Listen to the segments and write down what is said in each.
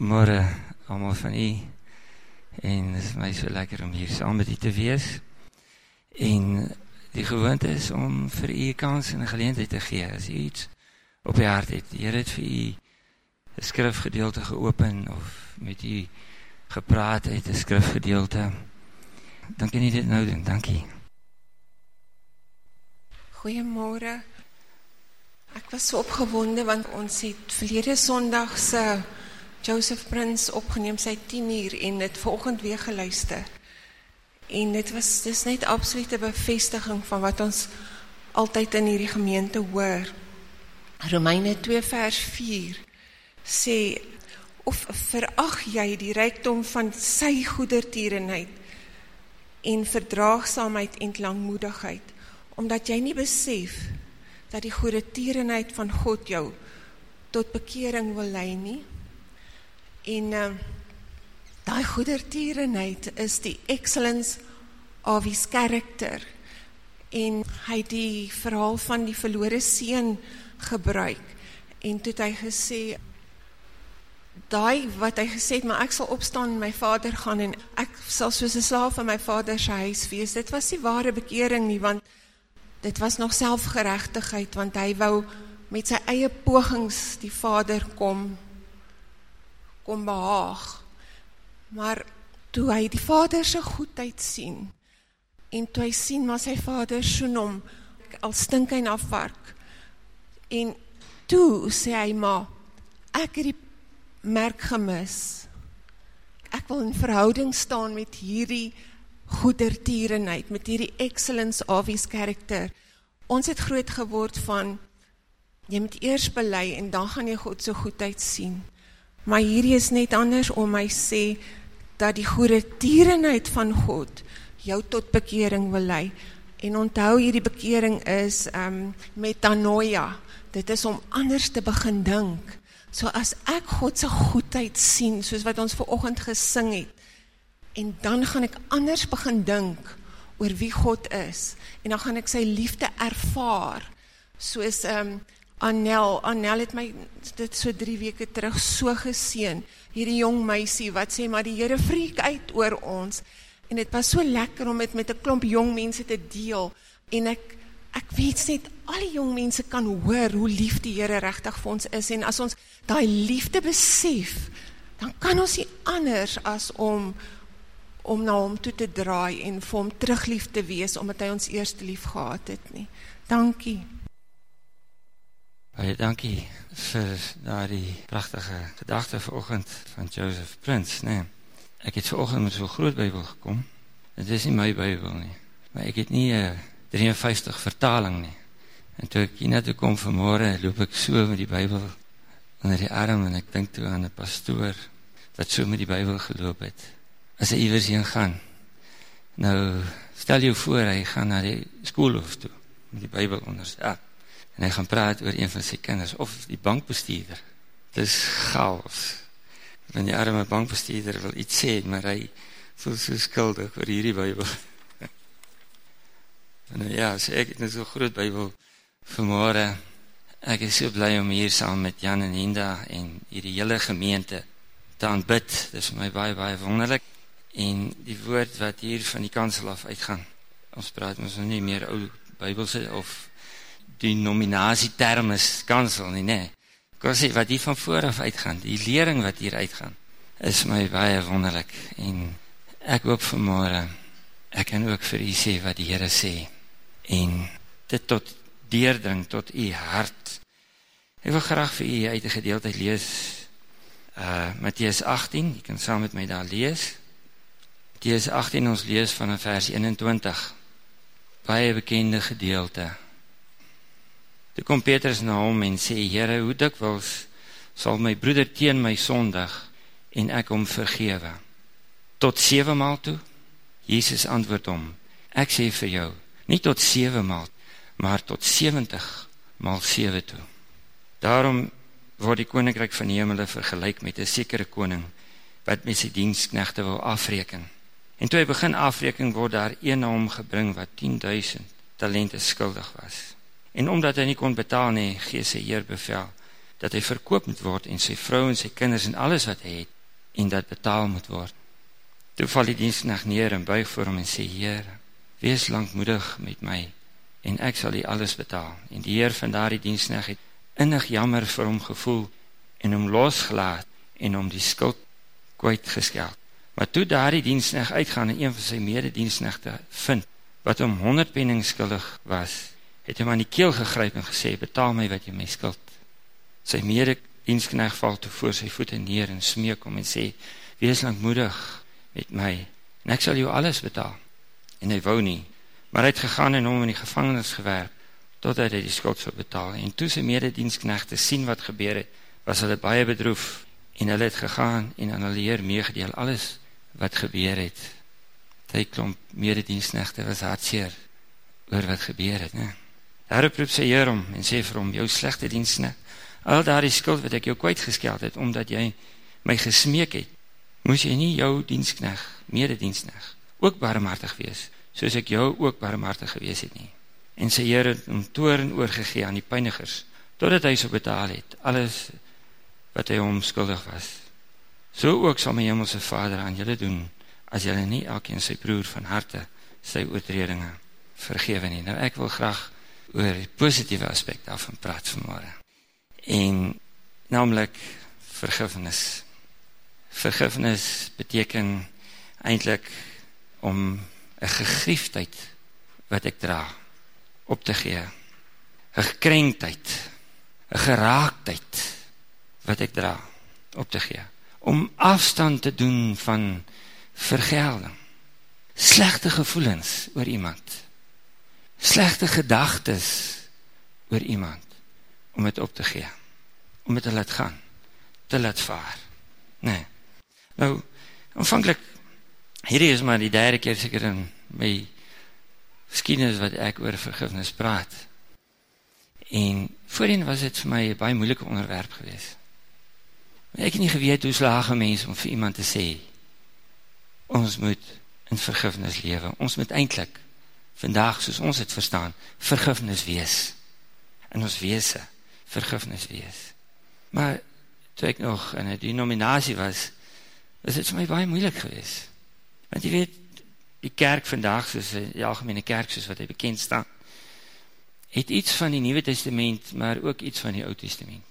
Môre almal van u. En dit is my so lekker om hier saam met u te wees. En die gewoonte is om vir u kans en 'n geleentheid te gee as u iets op die hart het. Die Here het vir u 'n skrifgedeelte geopen of met u gepraat uit 'n skrifgedeelte. Dan kan u dit nou doen. Dankie. Goeiemôre. Ek was so opgewonde want ons het verlede Sondag se Joseph Prince opgeneem sy 10 uur en dit vanoggend weer geluister. En dit was dis net absolute bevestiging van wat ons altyd in hierdie gemeente hoor. Romeine 2 vers 4 sê of verag jy die rykdom van sy goedertierenheid en verdraagsaamheid en langmoedigheid omdat jy nie besef dat die goedertierenheid van God jou tot bekering wil lei nie en uh, daai goedertierenheid is die excellence of his character en hy die verhaal van die verlore seun gebruik. En toe het hy gesê daai wat hy gesê het maar ek sal opstaan en my vader gaan en ek sal soos 'n slaaf in my vader se huis wees. Dit was nie ware bekering nie want dit was nog selfgeregtigheid want hy wou met sy eie pogings die vader kom kom behaag maar toe hy die vader se goedheid sien en toe hy sien maar sy vader soen hom al stink hy na vark en toe sê hy maar ek het die merk gemis. Ek wil in verhouding staan met hierdie goedertierenheid, met hierdie excellence of his character. Ons het groot geword van jy moet eers bely en dan gaan jy God se goedheid sien. Maar hierdie is net anders om my sê dat die goedertierenheid van God jou tot bekering wil lei. En onthou hierdie bekering is um metanoia. Dit is om anders te begin dink. So as ek God se goedheid sien, soos wat ons ver oggend gesing het, en dan gaan ek anders begin dink oor wie God is en dan gaan ek sy liefde ervaar. Soos ehm um, Anel, Anel het my dit so 3 weke terug so geseën. Hierdie jong meisie wat sê maar die Here vriek uit oor ons en dit was so lekker om dit met 'n klomp jong mense te deel en ek ek weet net al die jong mense kan hoor hoe lief die Here regtig vir ons is en as ons daai liefde besef, dan kan ons nie anders as om om na hom toe te draai en vir hom teruglief te wees omdat hy ons eers lief gehad het nie. Dankie. Baie dankie vir daardie pragtige gedagte vanoggend van Joseph Prince? Nee. Ek het vanoggend met so 'n groot Bybel gekom. Dit is nie my Bybel nie, maar ek het nie 'n 53 vertaling nie. En toe ek hier na toe kom vanmôre, loop ek so met die Bybel onder die arm en ek dink toe aan 'n pastoor wat so met die Bybel geloop het. As hy iewers heen gaan. Nou stel jou voor hy gaan na die skoolhof toe met die Bybel onder sy arm. En hy gaan praat oor een van sy kinders of die bankbestuurder. Dis chaos. Want die arme bankbestuurder wil iets sê, maar hy voel so skuldig oor hierdie Bybel. En ja, sê ek het net so groot Bybel vanmôre. Ek is so bly om hier saam met Jan en Hinda en hierdie hele gemeente te aanbid. Dit is vir my baie baie wonderlik en die woord wat hier van die kansel af uitgaan. Ons praat mos nou nie meer ou Bybelse of die nominasie term is kansel nie, nê. Kom sê wat hier van voor af uitgaan, die lering wat hier uitgaan, is my baie wonderlik en ek hoop vanmôre ek kan ook vir u sê wat die Here sê en dit tot deurdring tot u hart. Ek wil graag vir u uit 'n gedeelte lees uh Matteus 18, jy kan saam met my daar lees. Matteus 18 ons lees van vers 21. Baie bekende gedeelte. Toe kom Petrus na hom en sê: "Here, hoe dikwels sal my broeder teen my sondig en ek hom vergewe? Tot 7 maal toe?" Jesus antwoord hom: "Ek sê vir jou, nie tot 7 maal, maar tot 70 maal 7 toe." Daarom word die koninkryk van die hemele vergelyk met 'n sekere koning wat met sy diensknegte wil afreken. En toe hy begin afreken word daar een na hom gebring wat 10000 talente skuldig was. En omdat hy nie kon betaal nie, gee sy heer bevel dat hy verkoop moet word en sy vrou en sy kinders en alles wat hy het en dat betaal moet word. Toe val die diensknegt neer en buig voor hom en sê: "Heer, wees lankmoedig met my en ek sal u alles betaal." En die heer van daardie diensknegt het innig jammer vir hom gevoel en hom losgelaat en hom die skuld kwyt geskeld. Maar toe daardie diensknegt uitgaan en een van sy medediensknegte vind wat hom 100 penning skuldig was, het hy hom aan die keel gegryp en gesê: "Betaal my wat jy my skuld." Sy medediensknegt val toe voor sy voete neer en smeek hom en sê: "Wees lankmoedig met my en ek sal jou alles betaal." En hy wou nie, maar hy het gegaan en hom in die gevangenis gewerp totdat hy die skuld sou betaal. En toe sy medediensknegte sien wat gebeur het, was hulle baie bedroef en hulle het gegaan en aan hulle heer meegedeel alles wat gebeur het. Hy klomp medediensknegte was hartseer oor wat gebeur het, né? Daarop roep sy heer hom en sê vir hom: "Jou slegte diensknegt, al daardie skuld wat ek jou kwytgeskeld het omdat jy my gesmeek het, moes jy nie jou diensknegt, medediensknegt, ook barmhartig wees, soos ek jou ook barmhartig gewees het nie." En sy heer het hom toorn oorgegee aan die pynigers totdat hy sou betaal het alles wat hy hom skuldig was. So ook sal my hemelse Vader aan julle doen as julle nie elkeen sy broer van harte sy oortredinge vergewe nie. Nou ek wil graag oor die positiewe aspek daarvan praat vanmôre. En naamlik vergifnis. Vergifnis beteken eintlik om 'n gegriefdheid wat ek dra op te gee. 'n gekrenktheid, 'n geraaktheid wat ek dra op te gee om afstand te doen van vergelding slegte gevoelens oor iemand slegte gedagtes oor iemand om dit op te gee om dit te laat gaan te laat vaar nee nou aanvanklik hierdie is maar die derde keer seker in my geskiedenis wat ek oor vergifnis praat en voorheen was dit vir my 'n baie moeilike onderwerp geweest Maar ek het nie geweet hoe slaag 'n mens om vir iemand te sê ons moet in vergifnis lewe. Ons moet eintlik vandag soos ons dit verstaan, vergifnis wees. In ons wese vergifnis wees. Maar toe ek nog in 'n denominasie was, was dit vir my baie moeilik geweest. Want jy weet, die kerk vandag soos die algemene kerk soos wat hy bekend staan, het iets van die Nuwe Testament, maar ook iets van die Ou Testament.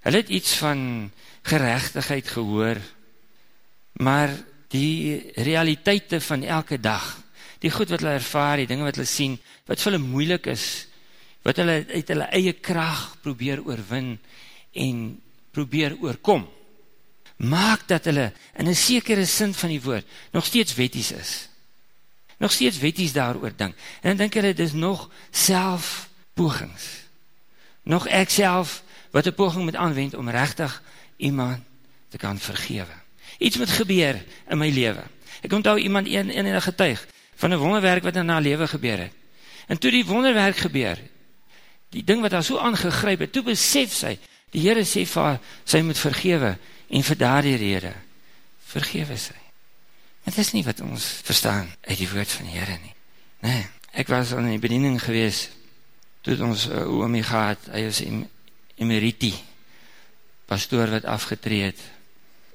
Hulle het iets van geregtigheid gehoor, maar die realiteite van elke dag, die goed wat hulle ervaar, die dinge wat hulle sien, wat vir hulle moeilik is, wat hulle uit hulle eie krag probeer oorwin en probeer oorkom, maak dat hulle in 'n sekere sin van die woord nog steeds wetties is. Nog steeds wetties daaroor dink. En dan dink hulle dis nog selfpogings. Nog ek self wat 'n poging moet aanwend om regtig iemand te kan vergewe. Iets moet gebeur in my lewe. Ek onthou iemand een in 'n getuig van 'n wonderwerk wat in haar lewe gebeur het. En toe die wonderwerk gebeur, die ding wat haar so aangegryp het, toe besef sy, die Here sê vir haar, sy moet vergewe en vir daardie rede vergewe sy. Dit is nie wat ons verstaan uit die woord van die Here nie. Nee, ek was aan die bediening gewees toe ons uh, oomie gehad, hy was emeriti pastoor wat afgetree het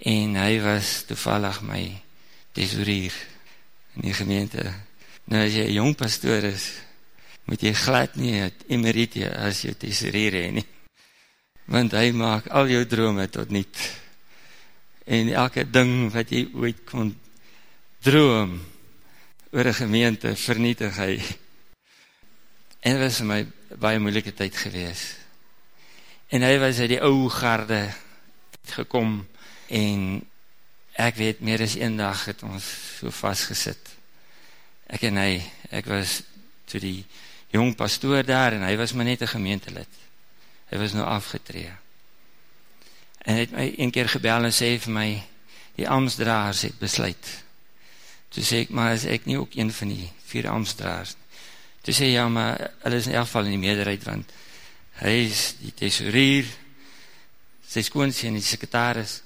en hy was toevallig my tesourier in die gemeente. Nou as jy 'n jong pastoor is, moet jy glad nie 'n emeriti as jou tesourier hê nie. Want hy maak al jou drome tot nul. En elke ding wat jy ooit kon droom oor 'n gemeente vernietig hy. En dit was vir my baie moeilike tyd geweest. En hy was uit die ou garde gekom en ek weet meer as een dag het ons so vasgesit. Ek en hy, ek was toe die jong pastoor daar en hy was maar net 'n gemeentelid. Hy was nou afgetree. En hy het my een keer gebel en sê vir my die amptdraers het besluit. Toe sê ek maar as ek nie ook een van die vier amptdraers. Toe sê ja maar hulle is in elk geval in die meerderheid want hy is die tesourier, sy skoonseen die sekretaris,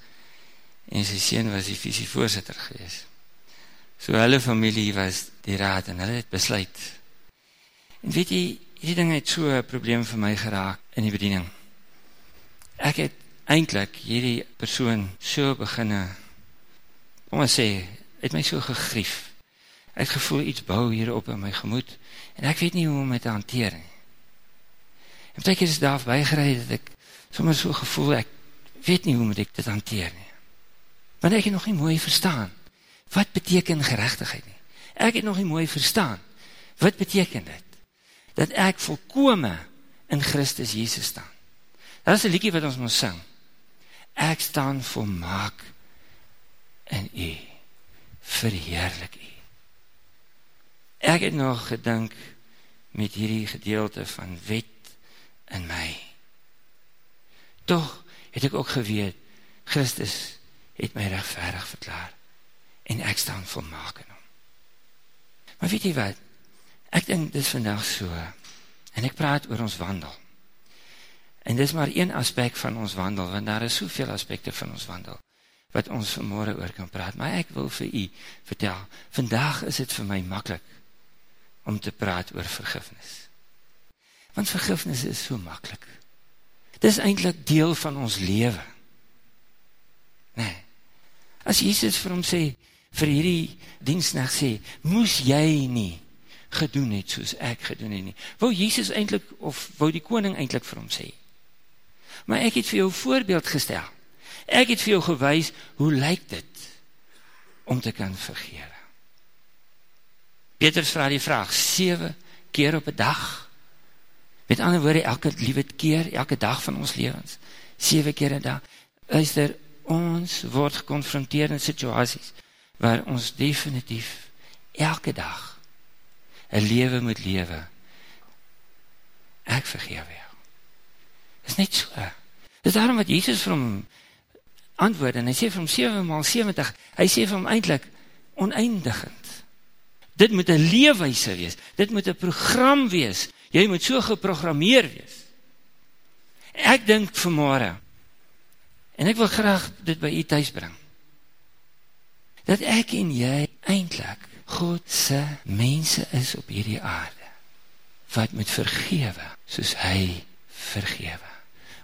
en sy sien was die visievoorzitter gewees. So hulle familie was die raad, en hulle het besluit. En weet jy, die ding het so een probleem vir my geraak in die bediening. Ek het eintlik hierdie persoon so beginne om te sê, het my so gegrief. Ek gevoel iets bou hier op in my gemoed en ek weet nie hoe om dit te hanteer nie. En baie keer is daar bygery dat ek sommer so gevoel ek weet nie hoe ek dit hanteer nie. Want ek het nog nie mooi verstaan wat beteken geregtigheid nie. Ek het nog nie mooi verstaan wat beteken dit dat ek volkome in Christus Jesus staan. Dat is 'n liedjie wat ons moet sing. Ek staan volmaak in U. Verheerlik U. Ek het nog gedink met hierdie gedeelte van wet in my. Tog het ek ook geweet Christus het my regverdig verklaar en ek staan volmaak in hom. Maar weet jy wat? Ek dink dis vandag so en ek praat oor ons wandel. En dis maar een aspek van ons wandel want daar is soveel aspekte van ons wandel wat ons vanmôre oor kan praat, maar ek wil vir u vertel. Vandag is dit vir my maklik om te praat oor vergifnis. Want vergifnis is so maklik. Dit is eintlik deel van ons lewe. Nee. As Jesus vir hom sê vir hierdie diensnag sê, moes jy nie gedoen het soos ek gedoen het nie. Wou Jesus eintlik of wou die koning eintlik vir hom sê? Maar ek het vir jou voorbeeld gestel. Ek het vir jou gewys hoe lyk dit om te kan vergewe. Petrus vra die vraag 7 keer op 'n dag. Met ander woorde elke liewe keer, elke dag van ons lewens, 7 keer 'n dag. Luister, ons word gekonfronteer in situasies waar ons definitief elke dag 'n lewe moet lewe. Ek vergewe jou. Dis net so. Dis daarom wat Jesus vir hom antwoord en hy sê vir hom 7 maal 70. Hy sê vir hom eintlik oneindigend. Dit moet 'n leefwyse wees. Dit moet 'n program wees. Jy moet so geprogrammeer wees. Ek dink vanmôre en ek wil graag dit by u tuis bring. Dat ek en jy eintlik God se mense is op hierdie aarde wat moet vergewe soos hy vergewe.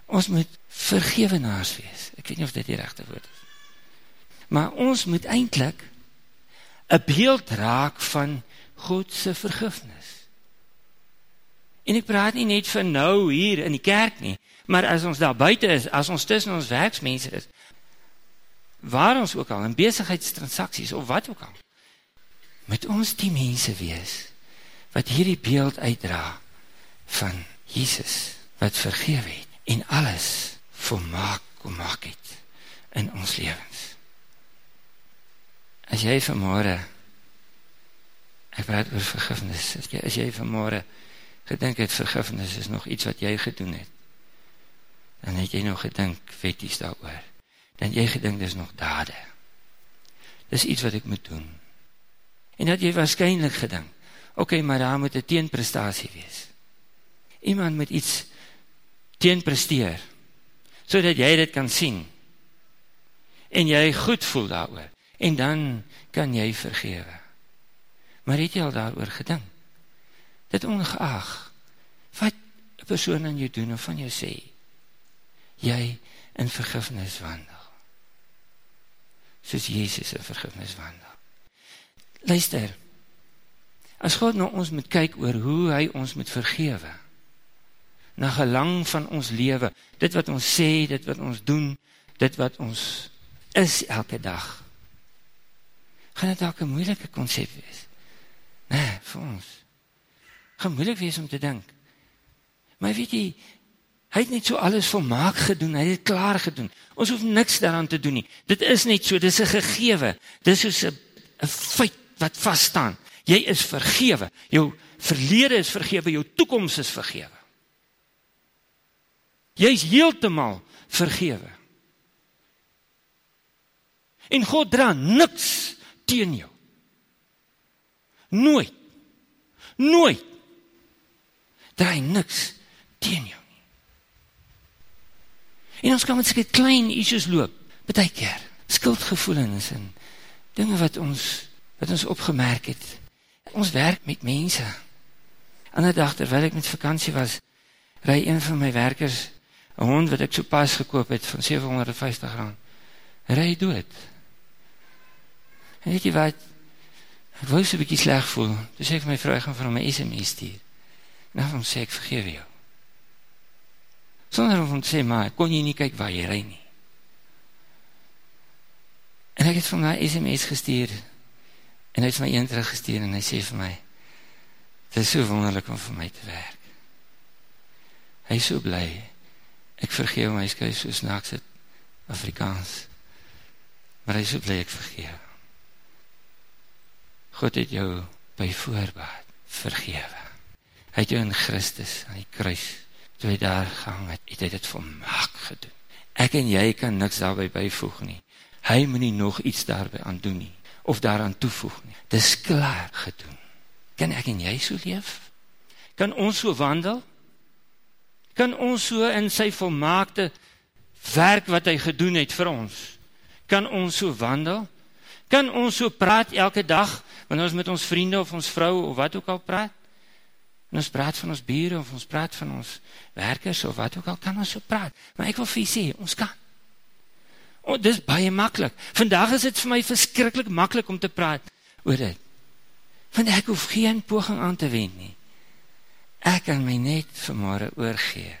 Ons moet vergewenaars wees. Ek weet nie of dit die regte woord is. Maar ons moet eintlik 'n beeld raak van God se vergifnis. En ek praat nie net vir nou hier in die kerk nie, maar as ons daar buite is, as ons tussen ons werksmense is, waar ons ook al in besigheidstransaksies of wat ook al, moet ons die mense wees wat hierdie beeld uitdra van Jesus wat vergewe het en alles volmaak kom maak het in ons lewens. As jy vanmôre ek praat oor vergifnis, as jy, as jy vanmôre gedink het vergifnis is nog iets wat jy gedoen het, dan het jy nog gedink wetties daaroor. Dan jy gedink dis nog dade. Dis iets wat ek moet doen. En dat jy waarskynlik gedink, oké, okay, maar daar moet 'n teenprestasie wees. Iemand met iets teenpresteer sodat jy dit kan sien en jy goed voel daaroor en dan kan jy vergewe. Maar het jy al daaroor gedink? Dit ongeag wat 'n persoon aan jou doen of van jou sê, jy in vergifnis wandel. Soos Jesus in vergifnis wandel. Luister. As God nou ons moet kyk oor hoe hy ons moet vergewe na gelang van ons lewe, dit wat ons sê, dit wat ons doen, dit wat ons is elke dag. Gaan dit dalk 'n moeilike konsep wees? Nee, vir ons. Gaan moeilik wees om te dink. Maar weet jy, hy het net so alles volmaak gedoen, hy het klaar gedoen. Ons hoef niks daaraan te doen nie. Dit is net so, dis 'n gegewe. Dis soos 'n 'n feit wat vas staan. Jy is vergewe. Jou verlede is vergewe, jou toekoms is vergewe. Jy's heeltemal vergewe. En God dra niks teen jou. Nooit. Nooit. Dra niks teen jou nie. En ons kan met sulke klein issues loop, baie keer. Skuldgevoelens en dinge wat ons wat ons opgemerk het. Ons werk met mense. Ander dag terwyl ek met vakansie was, ry een van my werkers 'n hond wat ek so pas gekoop het van 750 rand. Ry dood. En weet jy wat? Ek wou so 'n bietjie sleg voel. Toe sê ek vir my vrou gaan vir hom 'n SMS stuur. Nou hom sê ek vergewe jou. Sonder om te sê maar kon jy nie kyk waar jy ry nie. En ek het vir my SMS gestuur. En hy het my een teruggestuur en hy sê vir my: "Dit is so wonderlik om vir my te werk." Hy is so bly. Ek vergewe hy skryf so snaaks dit Afrikaans. Maar hy is so bly ek vergewe. God het jou by voorbaat vergewe. Hy het jou in Christus aan die kruis toe hy daar gehang het, het hy dit volmaak gedoen. Ek en jy kan niks daarby byvoeg nie. Hy moet nie nog iets daarby aan doen nie of daaraan toevoeg nie. Dis klaar gedoen. Kan ek en jy so leef? Kan ons so wandel? Kan ons so in sy volmaakte werk wat hy gedoen het vir ons? Kan ons so wandel? Kan ons so praat elke dag wanneer ons met ons vriende of ons vrou of wat ook al praat? En ons praat van ons bure of ons praat van ons werkers of wat ook al kan ons so praat. Maar ek wil vir julle sê, ons kan. O, dis baie maklik. Vandag is dit vir my verskriklik maklik om te praat oor dit. Want ek hoef geen poging aan te wend nie. Ek kan my net vanmôre oorgee.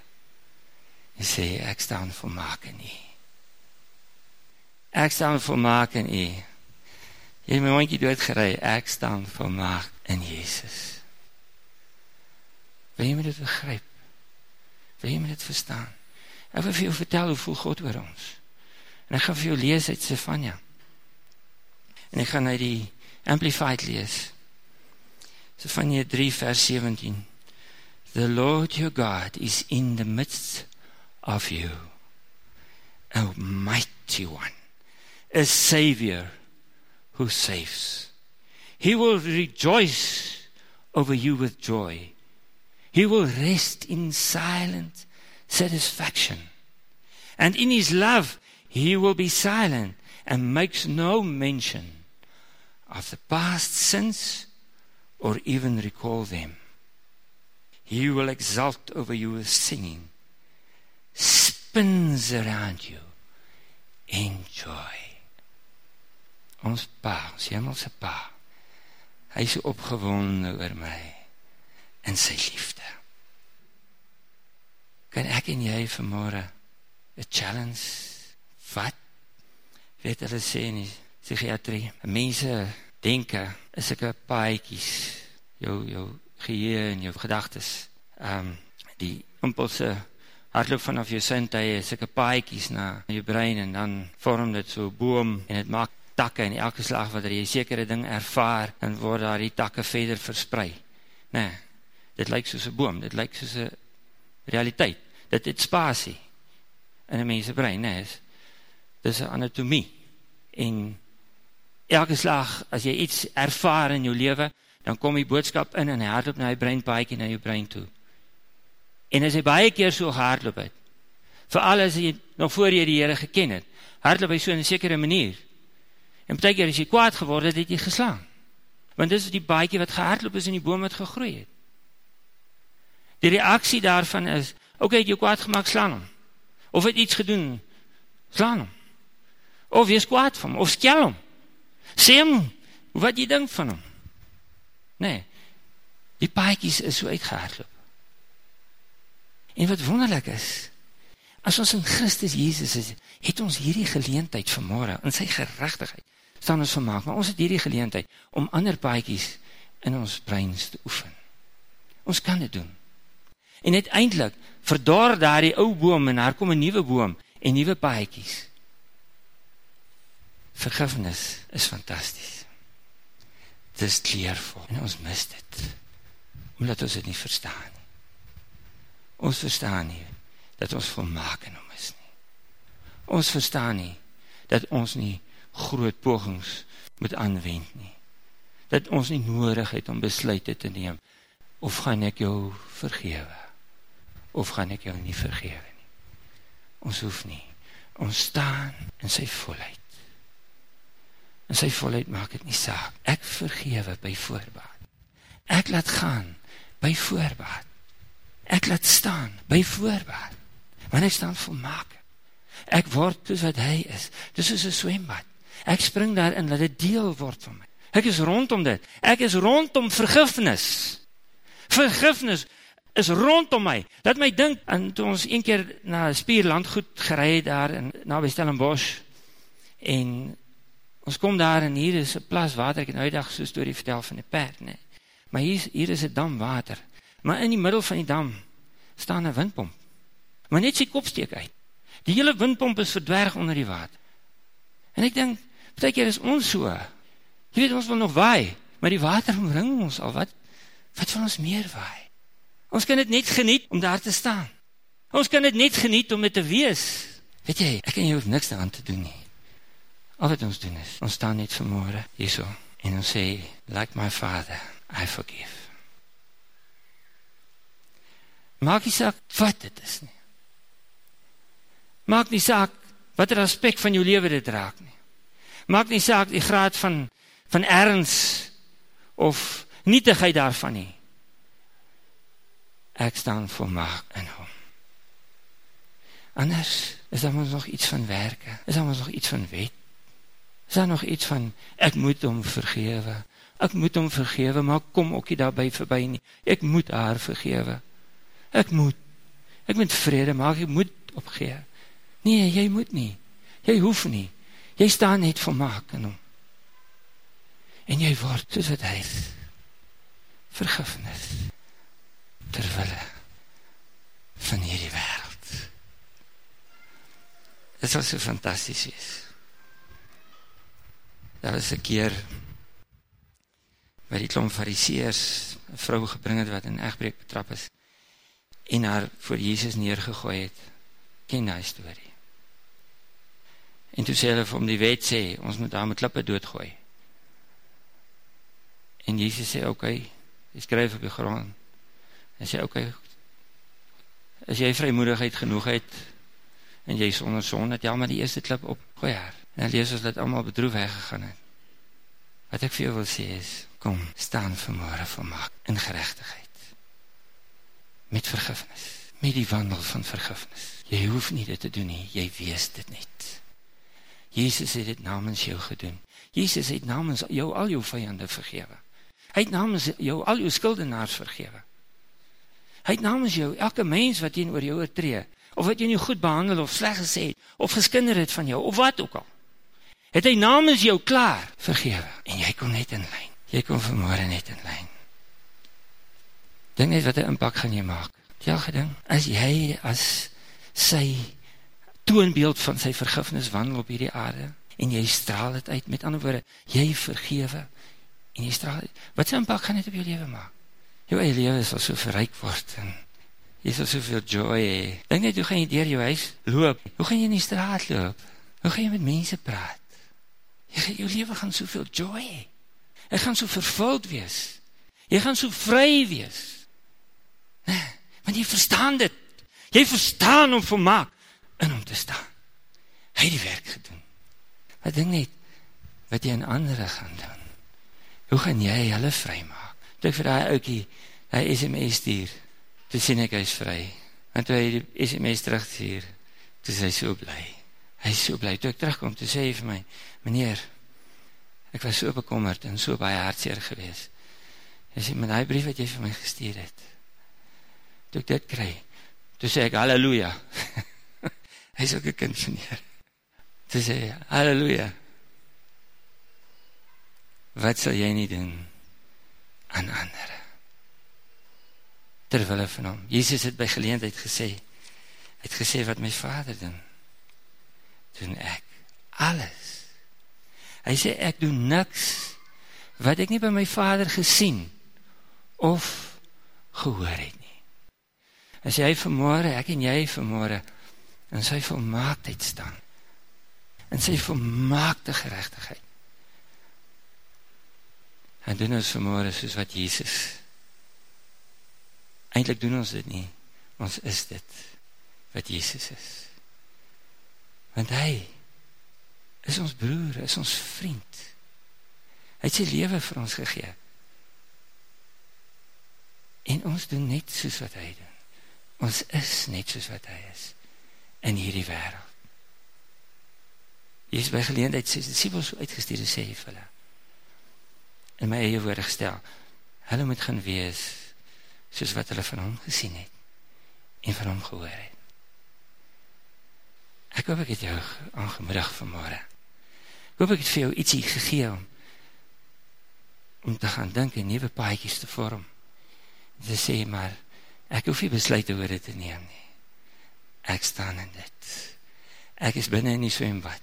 En sê ek staan volmaak in U. Ek staan volmaak in U. Jy het my hondjie doodgery. Ek staan volmaak in Jesus. Wil jy my dit begryp? Wil jy my dit verstaan? Ek wil vir jou vertel hoe voel God oor ons. En ek gaan vir jou lees uit Sefanja. En ek gaan uit die Amplified lees. Sefanja 3 vers 17. The Lord your God is in the midst of you. A mighty one. A savior who saves. He will rejoice over you with joy. He will rest in silent satisfaction. And in his love, he will be silent and makes no mention of the past sins or even recall them. He will exult over you with singing, spins around you in joy. Ons Pa, ons hemelse Pa, hy is opgewonde oor my in sy liefde. Kan ek en jy vanmôre 'n challenge wat weet hulle sê in psigiatrie, mense denke is ek 'n paadjies jou jou geheue en jou gedagtes. Ehm um, die impulse hardloop vanaf jou sintuie, is ek 'n paadjies na jou brein en dan vorm dit so 'n boom en dit maak takke en elke slag wat jy 'n sekere ding ervaar, dan word daai takke verder versprei. Né? Nee, dit lyk soos 'n boom, dit lyk soos 'n realiteit. Dit het spasie in 'n mens se brein? Nee, dis 'n anatomie. En elke slag as jy iets ervaar in jou lewe, dan kom die boodskap in en hy hardloop na jou breinpaadjie na jou brein toe. En as hy baie keer so hardloop het, veral as jy nog voor jy die Here geken het, hardloop hy so in 'n sekere manier. En baie keer as jy kwaad geword het, het jy geslaan. Want dis die baadjie wat gehardloop is en die boom wat gegroei het. Die reaksie daarvan is, oké, okay, het jy kwaad gemaak, slaan hom. Of het iets gedoen, slaan hom. Of wees kwaad van hom, of skel hom. Sê hom, wat jy dink van hom. Nee, die paadjies is so uitgehardloop. En wat wonderlik is, as ons in Christus Jesus is, het ons hierdie geleentheid vanmôre in sy geregtigheid staan ons vermaak, maar ons het hierdie geleentheid om ander paadjies in ons breins te oefen. Ons kan dit doen. En uiteindelik verdor daardie ou boom en daar kom 'n nuwe boom en nuwe paadjies. Vergifnis is fantasties. Dit is kleurvol en ons mis dit. Omdat ons dit nie verstaan nie. Ons verstaan nie dat ons volmaak in hom is nie. Ons verstaan nie dat ons nie groot pogings moet aanwend nie. Dat ons nie nodig het om besluite te neem of gaan ek jou vergewe of gaan ek jou nie vergewe nie. Ons hoef nie. Ons staan in sy volheid. En sy volheid maak dit nie saak. Ek vergewe by voorbaat. Ek laat gaan by voorbaat. Ek laat staan by voorbaat. Want ek staan volmaak. Ek word soos wat hy is. Dis soos 'n swembad. Ek spring daarin dat dit deel word van my. Ek is rondom dit. Ek is rondom vergifnis. Vergifnis is rondom my. Laat my dink aan toe ons een keer na Spierland goed gery het daar in naby Stellenbosch en ons kom daar en hier is 'n plas water ek het nou eendag so 'n storie vertel van 'n perd, nê. Maar hier hier is 'n dam water. Maar in die middel van die dam staan 'n windpomp. Maar net sy kop steek uit. Die hele windpomp is verdwerg onder die water. En ek dink, baie keer is ons so. Jy weet ons wil nog waai, maar die water omring ons al wat wat van ons meer waai. Ons kan dit net geniet om daar te staan. Ons kan dit net geniet om dit te wees. Weet jy, ek en jy hoef niks daaraan te doen nie. Al wat ons doen is, ons staan net vanmôre hierso en ons sê, like my father, I forgive. Maak nie saak wat dit is nie. Maak nie saak watter aspek van jou lewe dit raak nie. Maak nie saak die graad van van erns of nietigheid daarvan nie. Ek staan volmaak in hom. Anders is daar nog iets van werke. Is daar nog iets van wet. Is daar nog iets van ek moet hom vergewe. Ek moet hom vergewe, maar kom ook nie daarby verby nie. Ek moet haar vergewe. Ek moet. Ek moet vrede maak, ek moet opgee. Nee, jy moet nie. Jy hoef nie. Jy staan net volmaak in hom. En jy word soos wat hy is. Vergifnis. Terwille van hierdie wêreld. Dit was so fantasties wees. Daar was 'n keer by die klomp fariseërs 'n vrou gebring het wat in egbreek betrap is en haar voor Jesus neergegooi het. Ken daai storie. En toe sê hulle vir hom die wet sê ons moet haar met klippe doodgooi. En Jesus sê oké, okay, hy skryf op die grond. En sê. Okay, as jy vrymoedigheid genoeg het en jy sonder sonde, ja maar die eerste klip op, gooi haar. En lees ons dat almal bedroef weggegaan het. Wat ek vir jou wil sê is, kom, staan vanmôre vir maak in geregtigheid met vergifnis, met die wandel van vergifnis. Jy hoef nie dit te doen nie, jy weet dit net. Jesus het dit namens jou gedoen. Jesus het namens jou al jou vyande vergewe. Hy het namens jou al jou skuldenaars vergewe. Hy het namens jou elke mens wat teenoor jou oortree, of wat jy nie goed behandel of sleg gesê het of geskinder het van jou of wat ook al. Het hy namens jou klaar vergewe en jy kom net in lyn. Jy kom vanmôre net in lyn. Dink net wat 'n impak gaan jy maak. Ja, gedink. As jy as sy toonbeeld van sy vergifnis wandel op hierdie aarde en jy straal dit uit met ander woorde, jy vergewe en jy straal dit. Wat 'n impak gaan dit op jou lewe maak? Jou eie lewe sal so verryk word en jy sal soveel joy hê. Dink net hoe gaan jy deur jou huis loop? Hoe gaan jy in die straat loop? Hoe gaan jy met mense praat? Jy gaan jou lewe gaan soveel joy hê. Dit gaan so vervuld wees. Jy gaan so vry wees. Nee, want jy verstaan dit. Jy verstaan om volmaak in om te staan. Hy het die werk gedoen. Wat dink net wat jy aan ander gaan doen? Hoe gaan jy hulle vrymaak? Toe ek vir daai ouetjie hy SMS stuur, toe sien ek hy's vry. En toe hy die SMS terugstuur, toe is hy so bly. Hy so bly toe ek terugkom toe sê vir my, meneer, ek was so bekommerd en so baie hartseer geweest. Hy sê met daai brief wat jy vir my gestuur het, toe ek dit kry, toe sê ek halleluja. hy is ook 'n kind van Here. Toe sê hy halleluja. Wat sal jy nie doen aan ander? Terwille van hom. Jesus het by geleentheid gesê, het gesê wat my Vader doen, doen ek alles. Hy sê ek doen niks wat ek nie by my Vader gesien of gehoor het as jy vanmôre, ek en jy vanmôre in sy volmaaktheid staan. In sy volmaakte geregtigheid. En doen ons vanmôre soos wat Jesus. Eintlik doen ons dit nie. Ons is dit wat Jesus is. Want hy is ons broer, is ons vriend. Hy het sy lewe vir ons gegee. En ons doen net soos wat hy doen. Ons is net soos wat hy is. in hierdie wêreld. Jesus by geleentheid sê disippels uitgestuur en sê vir hulle in my eie woorde gestel hulle moet gaan wees soos wat hulle van hom gesien het en van hom gehoor het. Ek hoop ek het jou aangemoedig vanmôre. Ek hoop ek het vir jou ietsie gegee om om te gaan dink en nuwe paadjies te vorm. Dit sê maar ek hoef nie besluite oor dit te neem nie. Ek staan in dit. Ek is binne in die swembad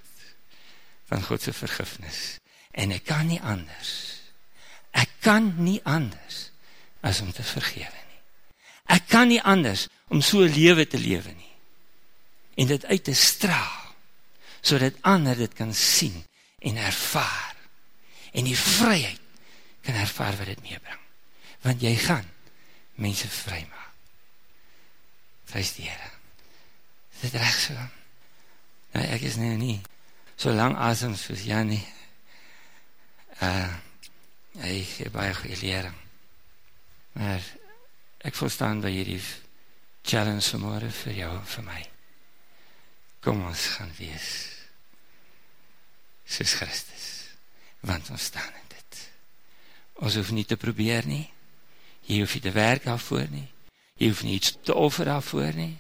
van God se vergifnis en ek kan nie anders. Ek kan nie anders as om te vergewe nie. Ek kan nie anders om so 'n lewe te lewe nie. En dit uit te straal sodat ander dit kan sien en ervaar en die vryheid kan ervaar wat dit meebring. Want jy gaan mense vrymaak. Prys die Here. Dit reg so? Nou ek is nou nie so lank asem soos Janie. Uh hy het baie geleer. Maar ek verstaan by hierdie challenge vanmôre vir jou en vir my. Kom ons gaan wees soos Christus. Want ons staan in dit. Ons hoef nie te probeer nie. Jy hoef nie te werk daarvoor nie. Jy hoef nie iets te offer daarvoor nie.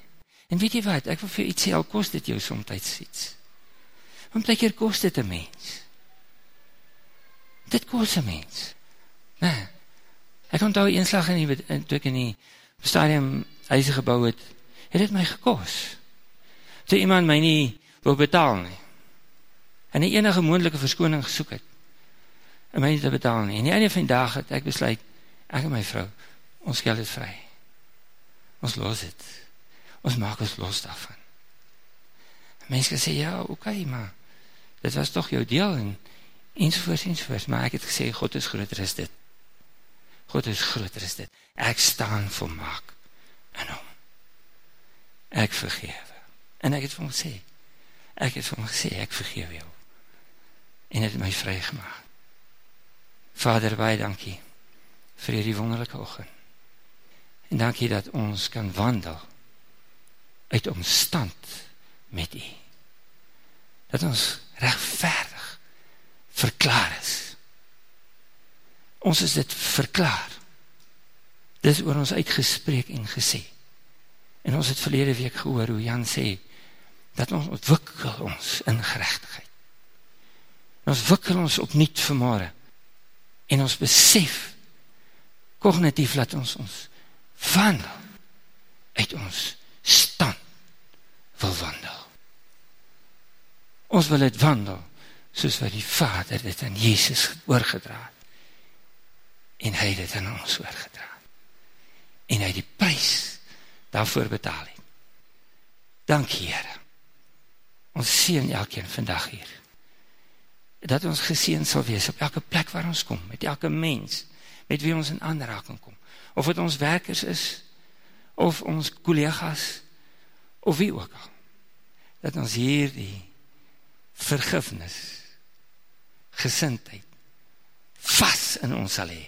En weet jy wat, ek wil vir jou iets sê, al kost dit jou somtijds iets. Want plek hier kost dit een mens. Dit kost een mens. Nee. Ek onthou eenslag in die, in, toe ek in die stadium huise gebouw het, het het my gekost. Toe iemand my nie wil betaal nie. En die enige moendelike verskoning gesoek het, en my nie te betaal nie. En die einde van die dag het ek besluit, ek en my vrou, ons geld het vry. Ons los het. Ons maak ons los daarvan. Mense kan sê, ja, oké, okay, maar dit was toch jou deel en enzovoorts, enzovoorts. Maar ek het gesê, God is groter as dit. God is groter as dit. Ek staan volmaak in hom. Ek vergewe. En ek het vir hom gesê, ek het vir hom gesê, ek vergewe jou. En het my vry gemaakt. Vader, baie dankie vir hierdie wonderlijke oogend. En dankie dat ons kan wandel uit ons stand met u. Dat ons rechtvaardig verklaar is. Ons is dit verklaar. Dit is oor ons uitgespreek en gesê. En ons het verlede week gehoor hoe Jan sê, dat ons ontwikkel ons in gerechtigheid. En ons wikkel ons opnieuw vanmorgen. En ons besef, kognitief laat ons ons wandel uit ons stand wil wandel. Ons wil het wandel soos wat die Vader dit aan Jezus oorgedraad en hy dit aan ons oorgedraad en hy die prijs daarvoor betaal het. Dankie Heere. Ons sien elkeen vandag hier. Dat ons geseen sal wees op elke plek waar ons kom, met elke mens, met wie ons in aanraking kom, of het ons werkers is, of ons collega's, of wie ook al, dat ons hier die vergifnis, gesintheid, vast in ons sal hee,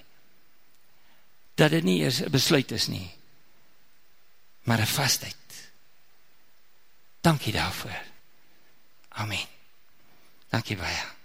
dat het nie eers een besluit is nie, maar een vastheid. Dankie daarvoor. Amen. Dankie baie.